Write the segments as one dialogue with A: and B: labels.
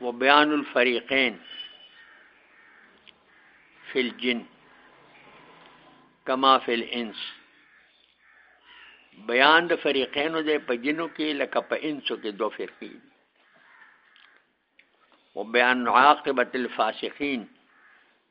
A: وبيان الفريقين في الجن كما في الانس بیان د فریقینو دی په جنو کې لکه په انسو کې دو فرقې دي او بیان عاقبت الفاسقین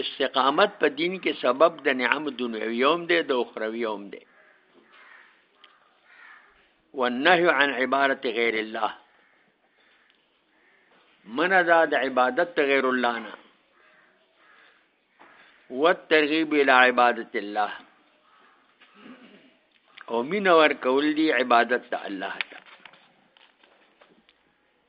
A: استقامت په دین کې سبب د نعم دنیوي هم دی د اخروی هم دی والنهي عن عبارت غیر الله من دا د عبادت غیر الله نه والترغیب الى عبادت الله او مين ور کول دي عبادت ته الله ته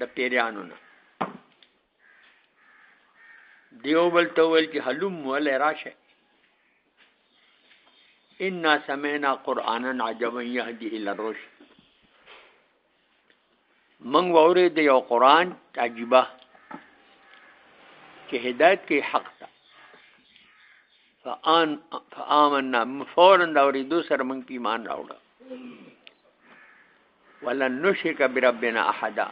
A: د پیریانو نه دیو بل ته ویل چې حلم ول راشه ان سمعنا قرانا عجبا يهدي الى الرشد من وره د یو قران عجيبه کې هدایت کې حق ته فآن فآمنا فورا دا ورې دو سره من په ایمان راوړل ولن نشرک بربنا احدا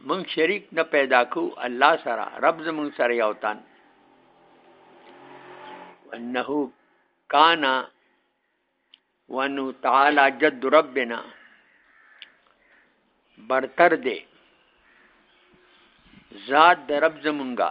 A: من شریک نه پیدا کو الله سره رب زمون سره یو تن انه کان وانه تعالی جد ربنا برتر دے ذات د رب زمونږه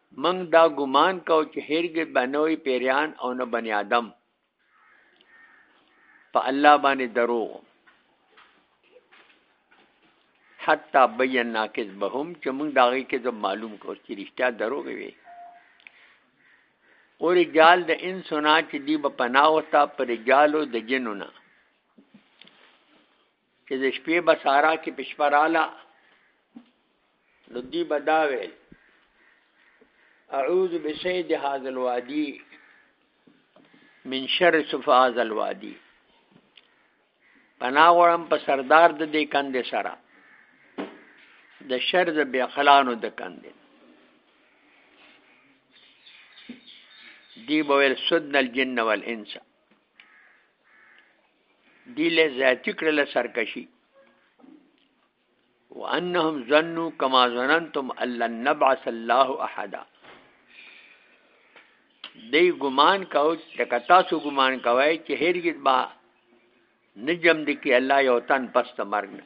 A: موږ دا ګمان کاو چې هرګز به نه وي پیریان او نه بنی آدم په الله باندې دروغ حتی بینا کذبهم چې موږ دا غي کذب معلوم کو چې رښتیا دروغ وي او رجال د انسونا چې دی په پناه وتا پر رجالو د جنونه چې د شپې به سارا کې په شپه راله نو دوی به دا ویل اعوذ بسید هذا الوادي من شر صفا هذا الوادي پناه غوړم په سردار د دې کندې سره د شر د بیا خلانو د کندې دی بویل سدن الجن والانس دی له ذاتی کړل سرکشي وانهم ظنوا كما ظننتم ان لن نبعث الله احد دی ګمان کاو لکه تاسو ګمان کوي چې هرګز با نجم دي کې الله یو تن پست مرګ نه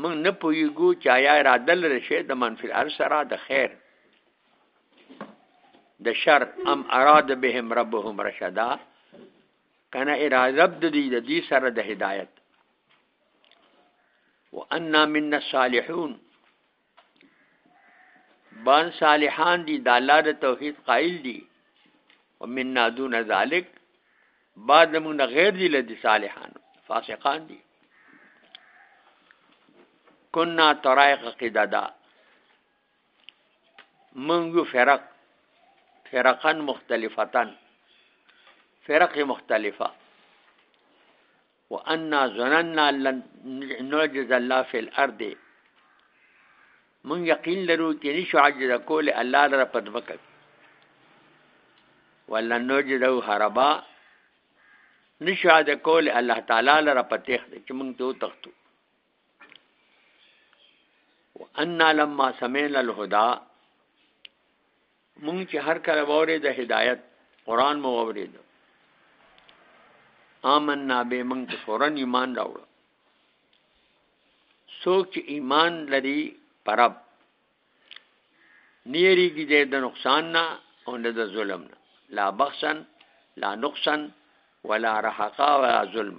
A: موږ نه پوهیږو چې آیا اراده لري شي د منفي الارض سره د خیر د شر ام اراد بهم ربهم رشدا کنه اراده د دې د دې سره د هدایت وان منا الصالحون بان صالحان دي د الله د توحید قائل دي ومن دون ذلک بعد موږ غیر دي لدی صالحان فاسقان دي کنا طرائق قددا من یو فرق فرقا مختلفتن فرق مختلفه وانا ظننا لن نعجز الله في الارض من یقین لرو چې نشو عجز کول الله لره پدمکه ولا نوجد هربا نشو عجز کول الله تعالی لره پتیخ چې موږ ته تختو وان لما سمعنا الهدى مونږ چې هر کله ووري د هدایت قران مو ووري دو آمنا به مونږ ته فورن ایمان راوړ څوک چې ایمان لري پرب نیریږي د نقصان نه او نه د ظلم نه لا بخسن لا نقصان ولا رحقا ولا ظلم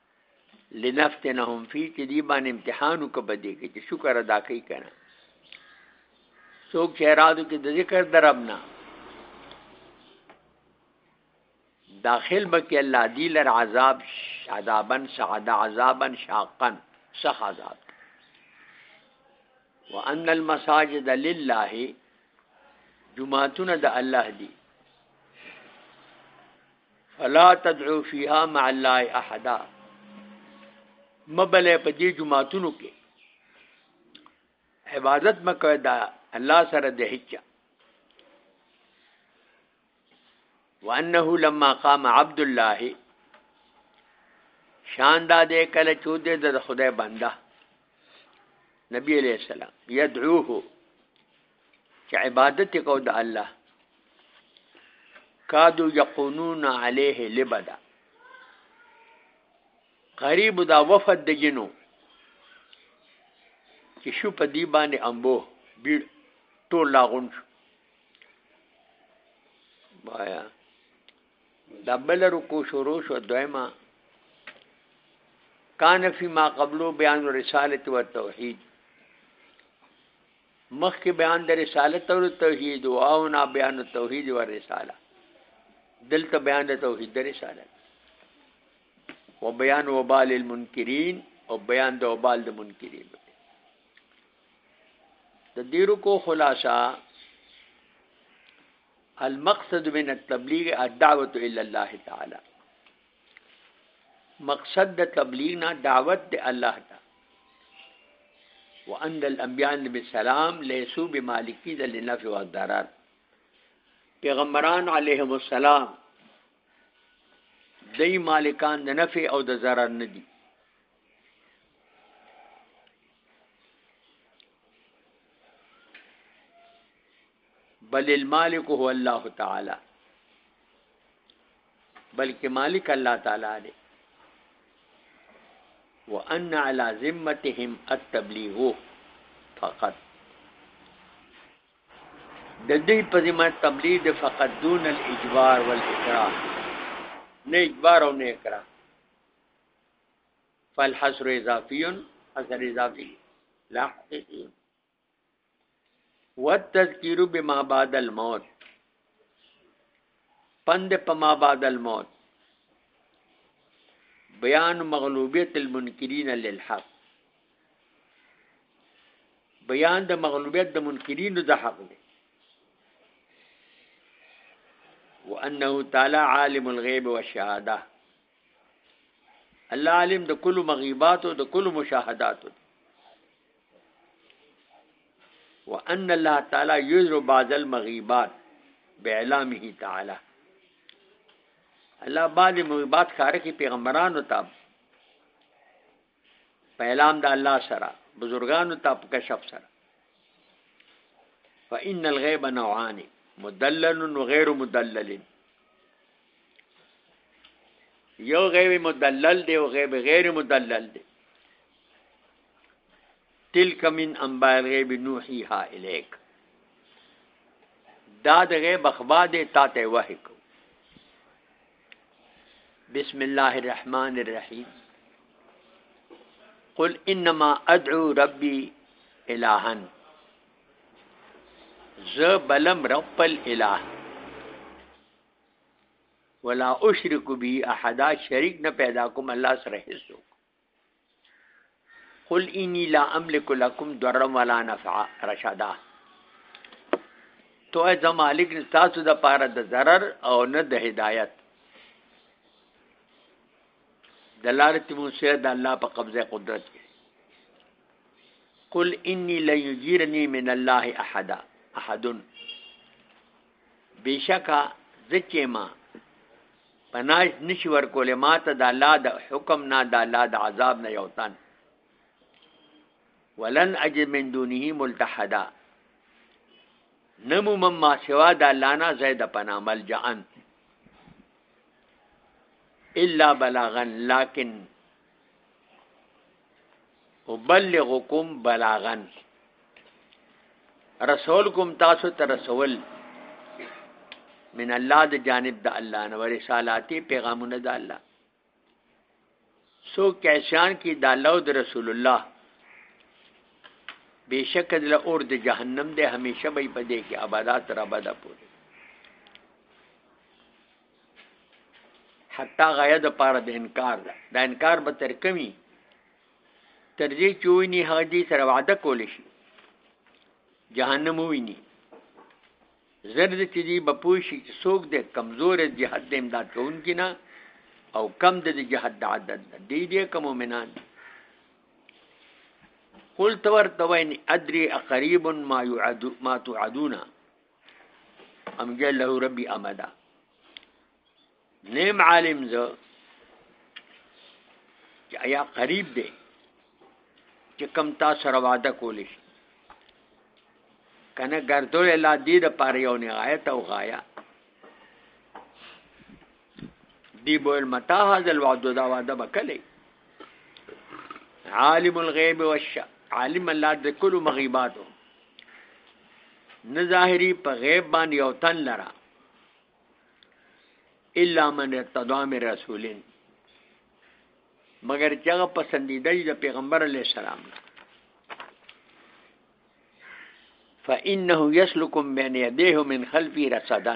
A: لنفتنهم فی چې دی باندې امتحان وکړه په دې کې چې شکر ادا کوي کنه څوک چې ارادو کې د ذکر درب نه داخل بکی الله دی لر عذاب عذابا سعد عذابا شاقا سخ عذاب وان المساجد لله جمعتون د الله دی فلا تدعو فيها مع الله احدا مبل په دې جمعاتونو کې عبادت مکوي دا الله سره د هیڅ وانه لما قام عبد الله شان دا دې کله چودې د خدای بنده نبی علیہ السلام يدعوه چې عبادت کو د الله کادو یقونون علیه لبدا قریب دا وفد د جنو چې شو په دی باندې امبو بیړ ټول لاغون شو وایا دا بل رکو شروع شو دویمه کان فی ما قبلو بیان رسالت و توحید مخکې بیان د رسالت او توحید او نه بیان د توحید او رساله دلته بیان د توحید د رسالت و بیان وبال المنکرین او بیان د وبال د منکرین د دیرو کو خلاصہ المقصد من التبلیغ الدعوه الى الله تعالی مقصد د تبلیغ نه دعوت د الله ته وان الانبیاء نبی سلام لیسو بمالکین للنفع والضرر پیغمبران علیهم السلام دای مالکان د نفع او د ضرر نه دي بل المالک هو الله تعالی بلکې مالک الله تعالی دی وان على ذمتهم التبلیغ فقط د دې په ذمه تبلیغ د فقط دون الاجبار والاکراه نه اجبار او نه اکراه فالحصر اضافي حصر اضافي لا حقيقي والتذکیر بما بعد الموت پند په ما بعد الموت بیان مغلوبیت المنکرین للحق بیان د مغلوبیت د منکرینو د حق دی وانه تعالی عالم الغیب والشهاده الله عالم د کل مغیبات او د کل مشاهدات دی وان الله تعالی یذر بعض المغیبات باعلامه تعالی الله بعض مغیبات خاره کی پیغمبرانو ته په اعلام د الله سره بزرګانو ته په کشف سره فان الغیب نوعان مدلل و غیر مدلل یو غیب مدلل دی او غیب غیر مدلل دی تلک من انباء الغیب نوحیها الیک دا د غیب اخبار دی تا ته وحی کو بسم الله الرحمن الرحیم قل انما ادعو ربی الہن ز بلم رب الہ ولا اشرک بی احدا شریک نه پیدا کوم الله سره هیڅوک قل انی لا املک لکم ضرا ولا نفع رشدا تو از مالک تاسو د پاره د ضرر او نه د هدایت دلالت موسی د الله په قبضه قدرت کې قل انی لن یجیرنی من الله احد احد بشکا زچما پناش نشي ورکولې ما ته د الله د حکم نه د الله د عذاب نه یو تن ولن اجد من دونه ملتحدا نمو مما سوا د الله نه زید پنا ملجان الا بلاغا لكن وبلغکم بلاغن رسول کوم تاسو ته رسول من الله د جانب د الله نو رسالاتي پیغامونه د الله سو کیشان کی د الله او د رسول الله بشک د اور د جهنم د همیشه به پدې کې آبادات را بده پوره حتی غایه د پاره د انکار ده دا انکار به تر کمی تر دې چې ویني هغه دې سره وعده کول شي جهنم ویني زر دې چې دې بپوي شي چې څوک دې کمزور دې جهاد دې امداد کوونکی نه او کم دې جهاد د عدد دې دې کوم مؤمنان قلت ورتوين ادري اقريب ما يعد ما تعدون ام جل له ربي امدا نیم عالم زه چې آیا قریب دی چې کم تا سره وعده کولی شي کنه ګرځول الله دې د پاره یو نهایت او غایا دی بویل متا هذا الوعد دا وعده بکلی عالم الغیب والش عالم الله د کل مغیباتو نه ظاهری په غیب باندې او تن لرا الا من ارتضى من رسولین مگر چې هغه پسندیده د پیغمبر علی السلام نه فانه يسلكم بين يديه من خلفه رصدا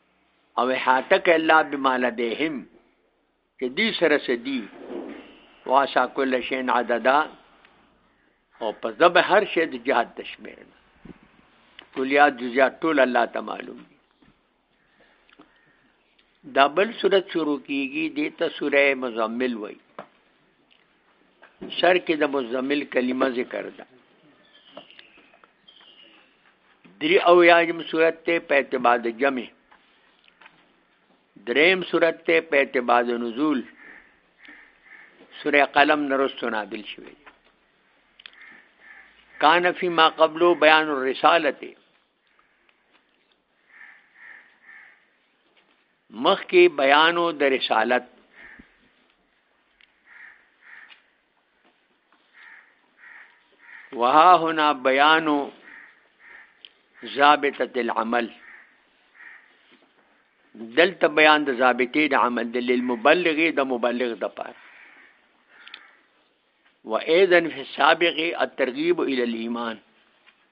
A: او حاتک الله بما لديهم چې دې سره سدي واسا کل شین عددا او په ذب هر شی د جهاد تشمیر کلیات جزئیات ټول الله تعالی معلوم دي دا بل صورت شروع کیږي د ته سوره مزمل وای سر کې د مزمل کلمه ذکر ده دری او یاجم صورت ته په اعتبار د جمع دریم صورت ته په اعتبار د نزول سوره قلم نرستو نادل شوی کان فی ما قبلو بیان الرسالته مخکې بیانو د رسالت وها هنا بیانو ضابطه العمل دلته بیان د ضابطې د عمل د للمبلغ د مبلغ د پاره و اذن فی السابق الترغیب الى الايمان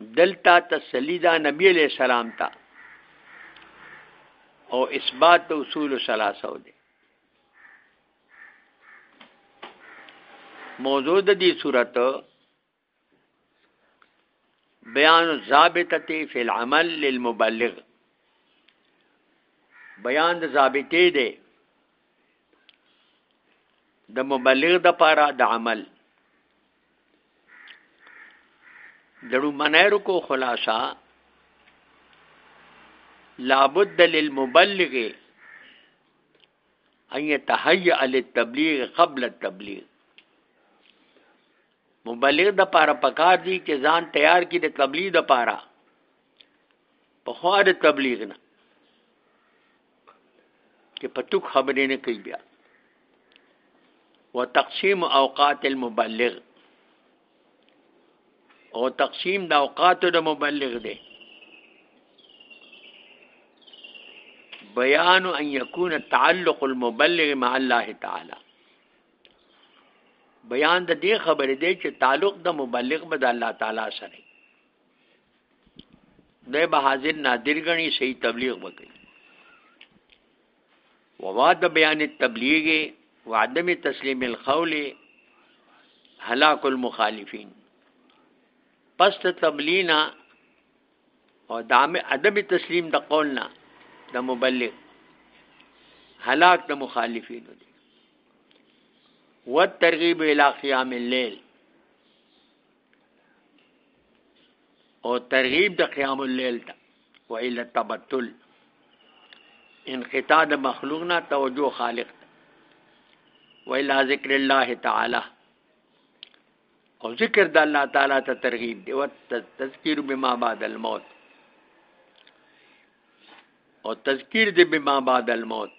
A: دلته تسلی دا نبی علیہ السلام ته او اثبات د اصول ثلاثه دی موضوع د دې صورت بیان ضابطه فی العمل للمبلغ بیان د ضابطه دی د مبلغ د پاره د عمل دړو منیر کو خلاصہ لابد للمبلغ ان يتهيأ للتبلیغ قبل التبلیغ مبلغ د پاره پکار دی چې ځان تیار کړي د تبلیغ د پاره په خو د تبلیغ نه کې پتوک خبرې نه کوي بیا وتقسیم اوقات المبلغ او تقسیم د اوقات د مبلغ دی بیان ان یکون تعلق المبلغ مع الله تعالی بیان د دې خبرې دی چې تعلق د مبلغ به د الله تعالی سره دوی به حاضر نادر غني صحیح تبلیغ وکړي وواد بیان التبلیغ وعدم تسلیم القول هلاك المخالفین پس تبلینا او دام عدم تسلیم د قولنا د مبلغ هلاك د مخالفین دي والترغيب الى قيام الليل او ترغیب د قیام الليل ته و الى التبتل انقطاع د مخلوق نه توجه خالق ته و الى ذکر الله تعالی او ذکر د الله تعالی ته ترغیب دی او تذکیر بما بعد الموت او تذکیر دی بما بعد الموت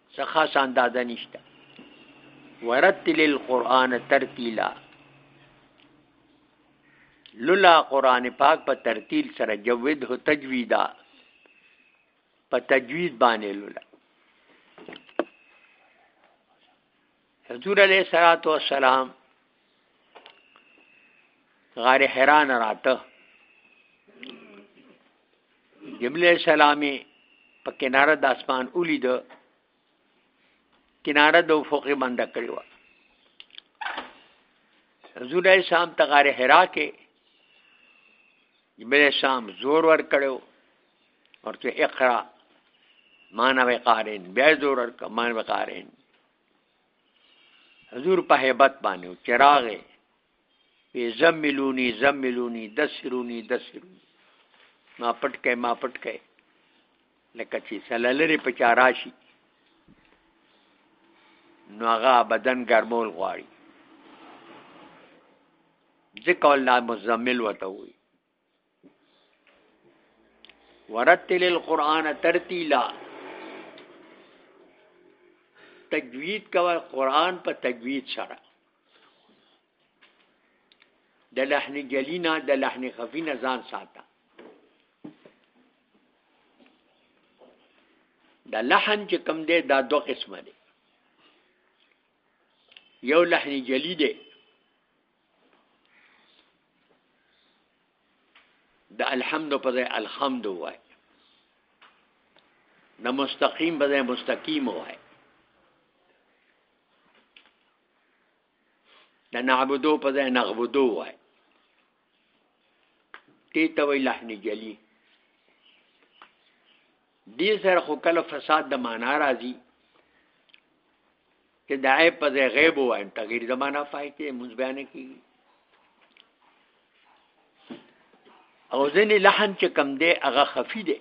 A: څه خاص اندازه نشته ورتل القرآن ترتیلا لولا قرآن پاک په ترتیل سره جوید هو تجویدا په تجوید باندې لولا حضور علیہ الصلوۃ والسلام غار حیران راته جبل سلامي په کناره د اسمان اولید کناره د افق بند کړی و حضور علیہ السلام ته غار حرا کې جبل شام زور ور کړو ورته اقرا مان وقارین بیا زور ور مان وقارین حضور په هیبت باندې چې راغې وی زملونی زملونی دسرونی دسرونی ما پټ کئ ما پټ کئ لکه چې سلالری په چا راشي نو هغه بدن ګرمول غواړي ځکه الله مزمل وته وي ورتل القرآن ترتیلا تجوید کوه قرآن په تجوید سره د لحن جلینا د لحن خفینا ځان ساته د لحن چې کم دی دا دو قسمه دی یو لحن جلی دی د الحمد په ځای الحمد وای د مستقیم په ځای مستقیم وای د نعبدو په ځای نغبدو وای تی ته وی لحن جلی دې سره خو کله فساد د معنا راځي چې د عیب په ځای غیب وایم تغیر د معنا فایته مونږ بیان کیږي او ځنې لحن چې کم دی هغه خفي دی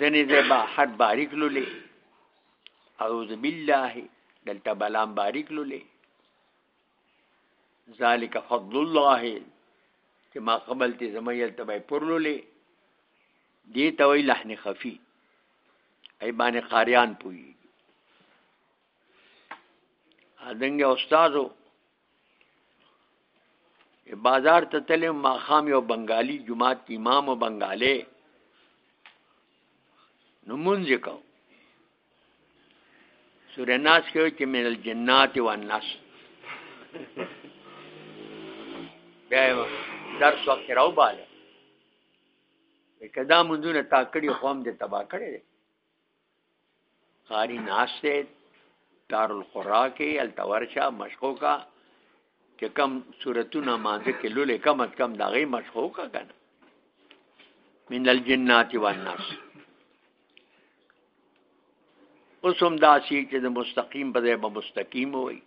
A: ځنې دی با حد باریک لولې اعوذ بالله دلته بلام باریک لولې ذالک فضل الله چې ما قبل ته زما یل تبع پرلولې دې ته وی لحن خفي ای باندې قاریان پوي ادنګ استادو بازار ته تلم ما خام یو بنگالی جماعت کی امام و بنگاله نمونځ کو سورہ ناس کې چې من الجنات والناس بیا درس وخت راو باله کدا منځونه تا کړی خو هم دې تبا کړی دی قاری ناس ته دار القرا کې التورشا مشقو کا چې کم صورتونه مانځه کې لولې کم از کم دا غي مشخو کا کنه من الجنات والناس اوس هم دا شي چې د مستقیم په ځای به مستقیم وي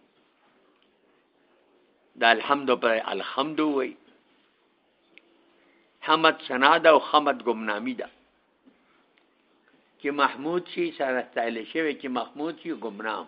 A: دا الحمد پر الحمد وي حمد سنا ده او حمد گمنامی ده چې محمود شي سره ستایل شوی چې محمود شي گمنام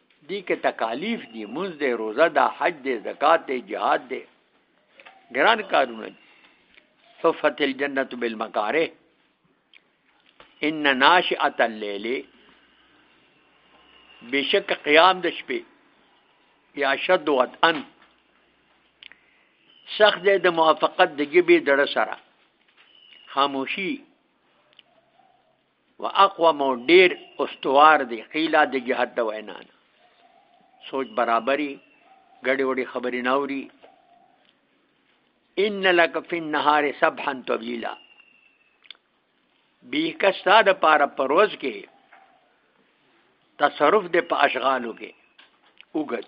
A: دی که تکالیف دی منځ دی روزه ده حج دی زکات دی جهاد دی ګران کارونه دي صفت الجنه بالمکاره ان ناشئه الليل بشک قیام د شپې یا شد وطن سخت دی د موافقت د جبې دړه سره خاموشي و اقوام او ډیر استوار دی قیلا د جهاد د وینا نه سوچ برابرۍ ګډې وډې خبرې ناوري ان لک فی النهار سبحا طویلا به کستا د پاره پروز کې تصرف د په اشغالو کې وګت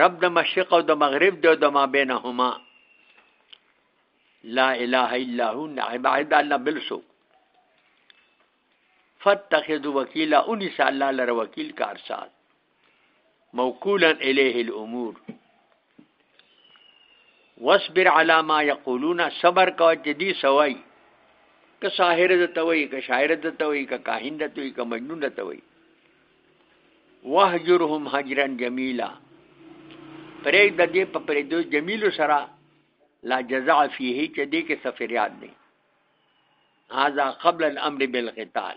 A: رب د مشرق او د مغرب دی او د ما بینهما لا اله الا هو عباد الله بل سو فتخذ وکیلا انس الله لره وکیل کارساز موکولا الیه الامور وصبر علی ما یقولون صبر کو چې دی سوای که ساحر د توي که شاعر د توي که کاهن د توي که مجنون د توي وهجرهم هجرا جميلا پرې د دې په پرې دوی جمیل سره لا جزاء فيه چې دې کې سفریات نه هذا قبل الامر بالقتال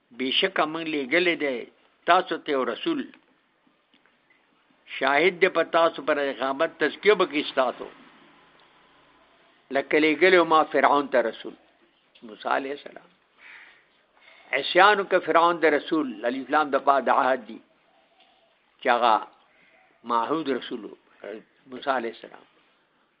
A: بیشکه موږ لیږلی دی تاسو ته یو رسول شاهد دی په تاسو پر قیامت تزکیه به کړي ستاسو لکه لیږلی ما فرعون ته رسول موسی علیه السلام عصیان که فرعون د رسول الف لام د پا د عهد دی چې هغه معهود رسول موسی علیه السلام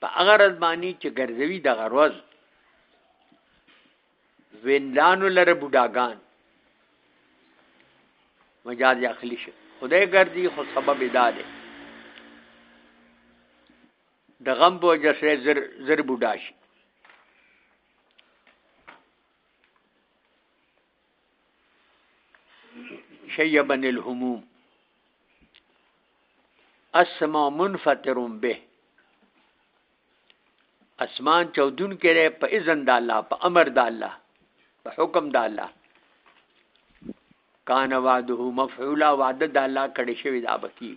A: په هغه ورځ باندې چې ګرځوي دغه ورځ ویندانو لره بوډاګان مجاز اخلي شي خدای ګرځي خو سبب ادا دی د غم په وجه سره زر زر بوډا شي شیبن الهموم اسما منفطر به اسمان چودون کړي په اذن د الله په امر د الله په حکم د الله کان وعده مفعولا وعده د الله کړي شوی دا بکی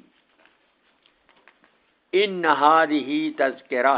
A: ان هذه تذکره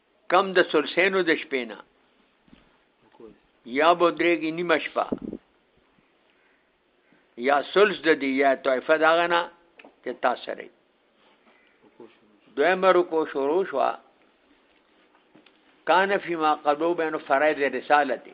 A: کم د سلسینو د شپې نه یا به درېږي نیمه شپه یا سلس د دی یا طایفه دغه نه چې تا سره دویمه رکو شروع شوه کان فی ما قدو بین فرائض رسالتی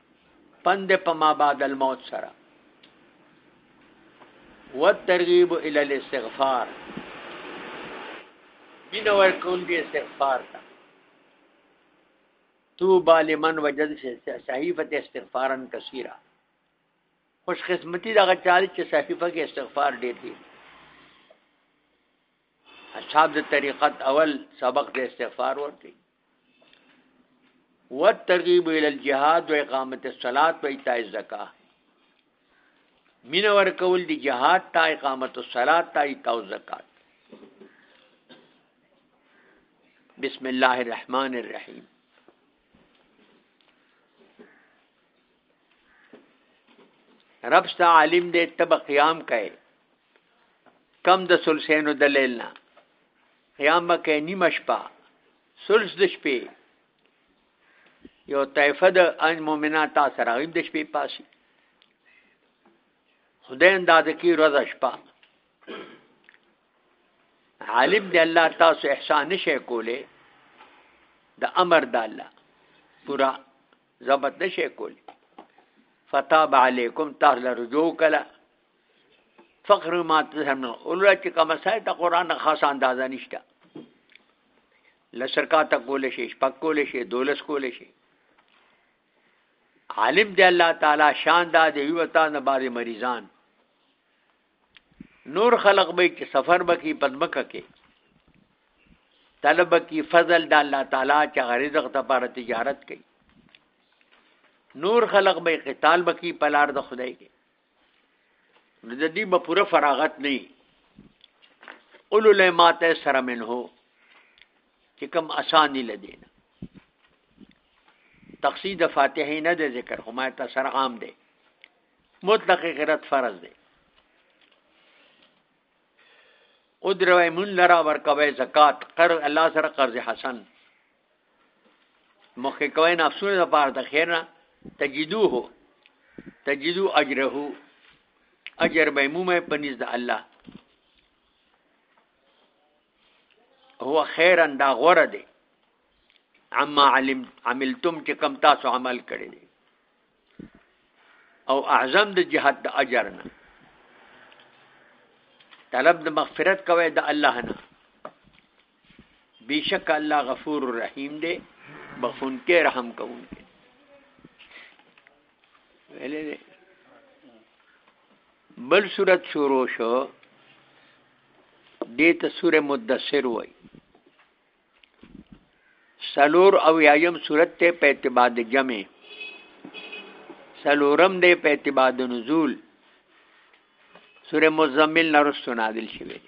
A: پند په ما بعد الموت سره والترغيب الى الاستغفار من ورکول دي استغفار تا توبا لمن وجد صحيفه استغفارا كثيرا خوش قسمتي دغه چالي چې صحيفه کې استغفار ډېر دي اصحاب د طریقت اول سبق د استغفار ورکي والترغيب الى الجهاد واقامه الصلاه وايتاء الزکاه مين ور کول دي جهاد تا اقامه الصلاه تا ایتاء الزکات بسم الله الرحمن الرحيم رب ستا عالم دې تب قیام کئ کم د سلسینو د لیل نه قیام به کوي نیمه شپه سلس د شپې یو طایفه د ان مؤمنان تا سره غیم د شپې پاسي خدای انداز کی روزه شپه عالم دی الله تاسو احسان نشه کوله د امر د الله پورا ضبط نشه کوله فتاب علیکم تاسو رجوع کله فقر ما تسمع اولو چې کوم سای ته قران خاص اندازه نشته لسرکا ته کول شي شپک کول شي دولس کول شي عالم دی الله تعالی شان دا دی یو تا نه باندې مریضان نور خلق به چې سفر بکی پدمکه کې طلب کی فضل د الله تعالی چې رزق ته پر تجارت کوي نور خلق به قتال بکی پلار د خدای کې نو د دې به پوره فراغت نه اولو له ماته سره منه چې کم آسان دي لدین تقصید فاتحه نه ده ذکر خو ما ته سره عام ده مطلق غیرت فرض ده او دروي مون لرا ورکوي زکات قرض الله سره قرض حسن مخکې کوي نفسونه د پاره د خیر نه تجدوه تجدو اجره اجر به مومه پنځ د الله هو خیرا دا غوره دی عما علم عملتم چې کم تاسو عمل کړی دی او اعظم د جهاد د اجر نه طلب د مغفرت کوي د الله نه بیشک الله غفور رحیم دی بخونکې رحم کوونکې ویلې دی بل صورت شروع شو دې ته سوره مدثر وای سلور او یایم صورت ته په اعتبار د جمع سلورم دې په اعتبار د نزول سوره مزمل نرستو نازل شوه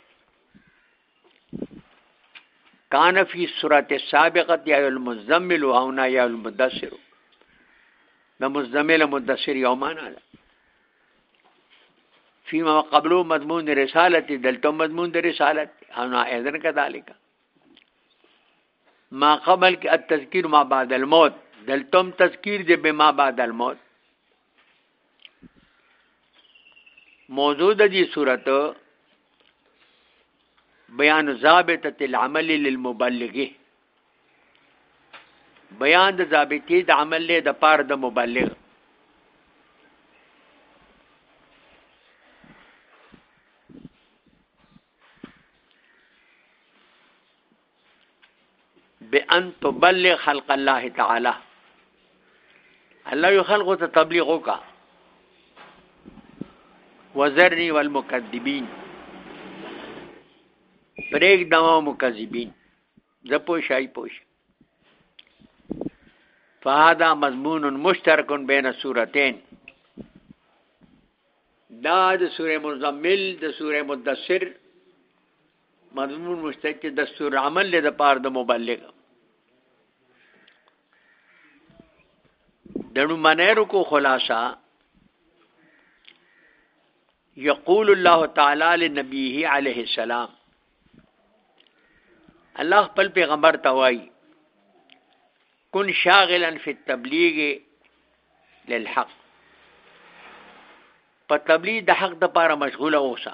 A: کان فی سورۃ السابقه یا المزمل او نا یا المدثر د مزمل مدثر یو معنا ده فيما قبلو مضمون د رسالت دلته مضمون د رسالت انا اذن كذلك ما قبل کې التذکیر ما بعد الموت دلتم تذکیر دې به ما بعد الموت موضوع د دې صورت بیان ضابطه العمل للمبلغه بیان د ضابطې د عمل له د پار د مبلغ بان تبلغ خلق الله تعالی الله یو خلقو ته تبلیغ وکا وزرنی والمکذبین پریک دما مکذبین زپو شای پوش فهذا مضمون مشترک بین السورتين دا د سوره مزمل د سوره مدثر مضمون مشتق کې دستور عمل له د پار د مبلغ دنو منیرو کو خلاصہ یقول الله تعالی لنبیه علیه السلام الله خپل پیغمبر ته وای کن شاغلا فی التبلیغ للحق په تبلیغ د حق د پاره مشغوله اوسه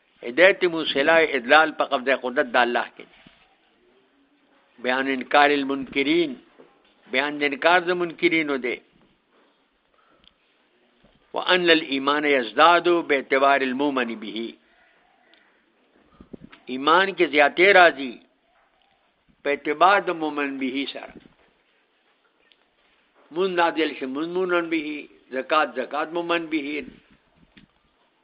A: هدایت موصله ادلال په قبضه قدرت د الله کې بیان انکار المنکرین بیان د انکار د منکرینو دی وان الايمان يزداد باعتبار المؤمن به ایمان کې زیاتې راځي په اعتبار د مؤمن به سره مون نازل شي مون مونن به زکات زکات مؤمن به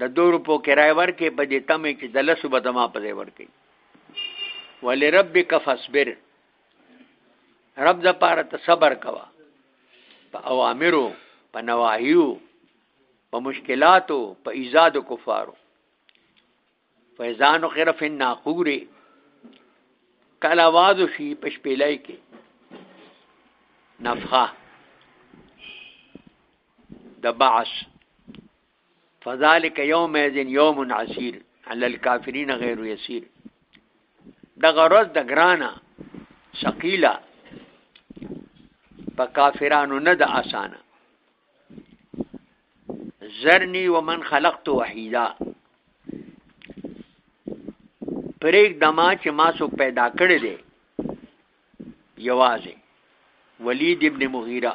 A: د دو روپو کرای ورکې په دې تمه چې د لسو به زما په ځای ورکوي ولې رب که فصبر رب د پاره ته صبر کوه په اوامرو په نواهیو په مشکلاتو په ایزاد کفارو فیضان خیر فی الناقور کله आवाज شي په شپېلای کې نفخه د بعث فذلك يومئذ يوم عسير على الكافرين غير يسير دغه ورځ د ګرانه ثقيله په کافرانو نه د اسانه زرني ومن خلقت وحيدا پرېګ دما چې ما سو پیدا کړی دی یوازې ولید ابن مغیره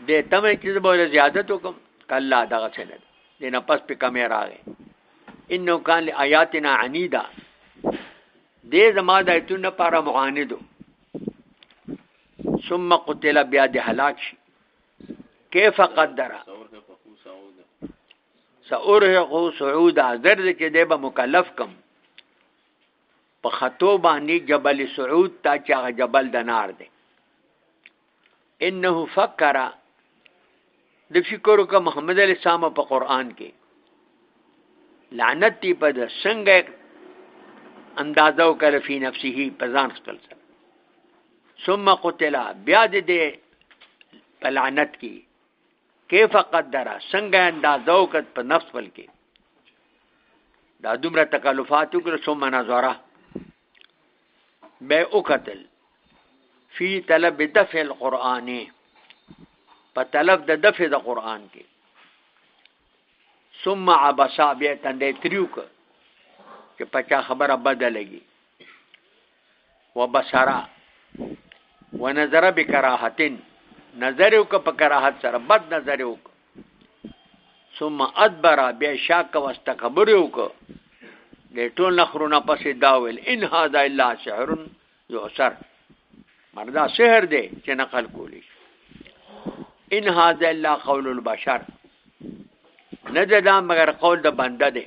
A: دې تمه چې زه به زیادت وکم کله دغه څه نه دې نه پس په کمه راغې انه کان لآیاتنا عنیدا دې زما د ایتون لپاره معاندو ثم قتل بیا د هلاک شي کیف قدر سأرهقه سعودا زرد کې دې به مکلف کم په خطو باندې جبل سعود تا چې هغه جبل د نار دی انه فکر د فکر وکړه محمد علی السلام په قران کې لعنت دی په د څنګه اندازو کړ فی نفسه په ځان خپل سره ثم قتل بیا دې په لعنت کې کیف قدر څنګه اندازه وکړ په نفس بل کې دا دومره تکلفات وکړه ثم نظره به وکتل فی طلب دفع القرآن په طلب د دفع د قرآن کې ثم عبسا بیا تندې تریو که چې پچا خبره بده لګي وبصرا ونظر بکراهتن نظر یو که په کراهت سره بد نظر یو ثم ادبر بیا شاک واستكبر یو که د ټول نخرونه پسې دا ویل ان هاذا الا سحر یوسر مردا سحر دی چې نقل کولی ان هاذا الا قول البشر نه دا مگر قول د بنده دی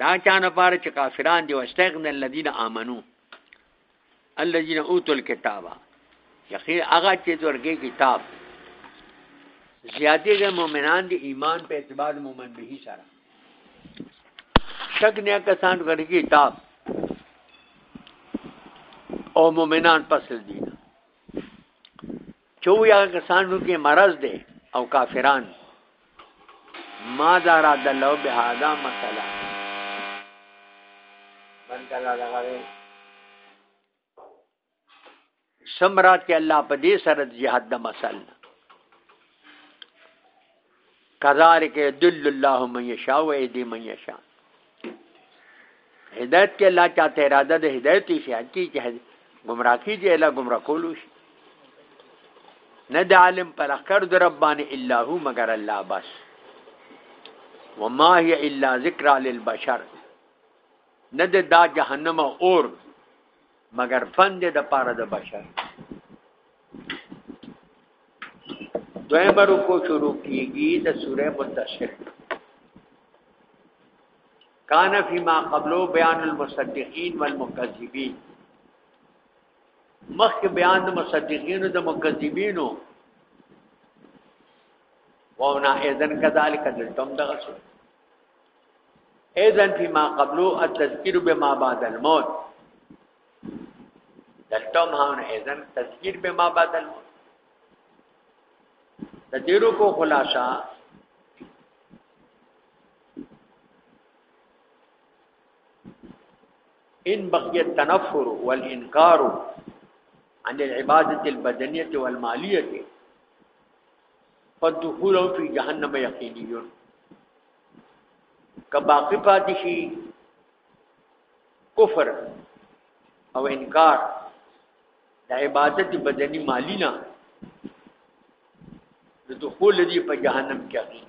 A: دا چانه پاره چې کافران دي واستغن الذين امنو الذين اوتوا الكتاب یقین هغه چې ورګي کتاب زیاتې د مؤمنان دي ایمان په اعتبار مؤمن به سره شک نه کسان ورګي کتاب او مؤمنان پسل دي چې وي هغه کسانو کې مرض دی او کافران ما دارا د لو به هاذا مثلا من کلا دغه سمرات کې الله په دې سره جهاد د مثلا کذالک یدل الله من یشاء و یهدی من یشاء هدایت کې الله چاته اراده ده هدایت شي هکی چې گمراه کی دی الله گمراه کولو شي نه د عالم پر اخر د ربانه الا هو مگر الله بس وما هي الا ذکر للبشر نه د دا جهنم اور مګر پند د پاره د بشر دویم رکو شروع کیږي د سوره مدثر کان فی ما قبلو بیان المصدقین والمکذبین مخک بیان د مصدقین او د مکذبینو وونا اذن کذالک دلتم دغه اذن فی ما قبلو التذکیر بما بعد الموت دلتم هاون اذن تذکیر بما بعد الموت تدیرو کو خلاصا ان بقیت تنفر والانکارو عن العبادة البدنية والمالية فالدخول في جهنم يقينيون که باقی پاتې شي کفر او انکار د عبادت بدني مالی نه د دخول دی په جهنم کې اخلي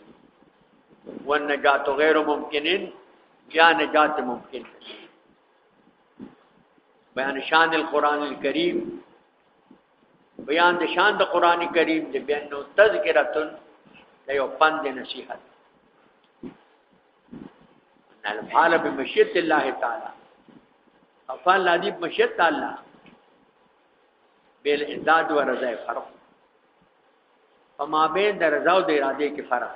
A: والنجات غیر ممکنن یا نجات ممکن بیان شان القرآن الکریم بیان د شان د قران کریم د بیان نو تذکرتن د یو پند نصیحت نل حال بمشیت الله تعالی افعال الذی بمشیت الله بیل اعداد و رضا فرق فما بین در رضا او د اراده کې فرق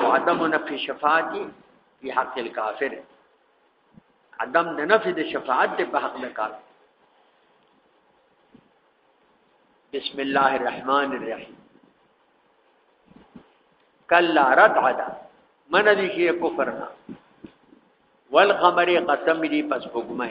A: عدم نفي شفاعت في حق الكافر عدم د نفي د شفاعت په حق د کافر بسم الله الرحمن الرحيم کلا رد عدا من دي شي کفرنا والقمر قسم دي پس بګمه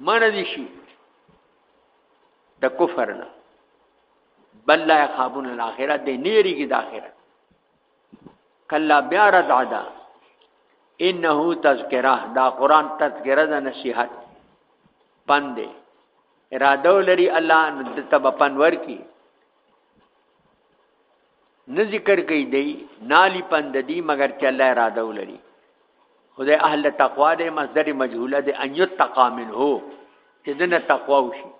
A: منه دي شي د کفر نه بل لا يخافون الاخره د نیری کی د اخرت کلا بیا رد عدا انه تذکرہ دا قران تذکرہ د نصیحت پند اراده لري الله د تب پنور کی نه ذکر کوي دی نالی پند دی مگر چې الله اراده ولري خدای اهل تقوا دی مصدر مجهوله دی ان یتقا منه چې دنه تقوا وشي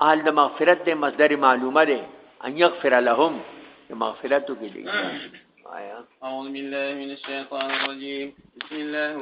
A: اهل د مغفرت دی مصدر معلومه دی ان یغفر لهم مغفرت کې دی آیا
B: اعوذ بالله من الشیطان الرجیم بسم الله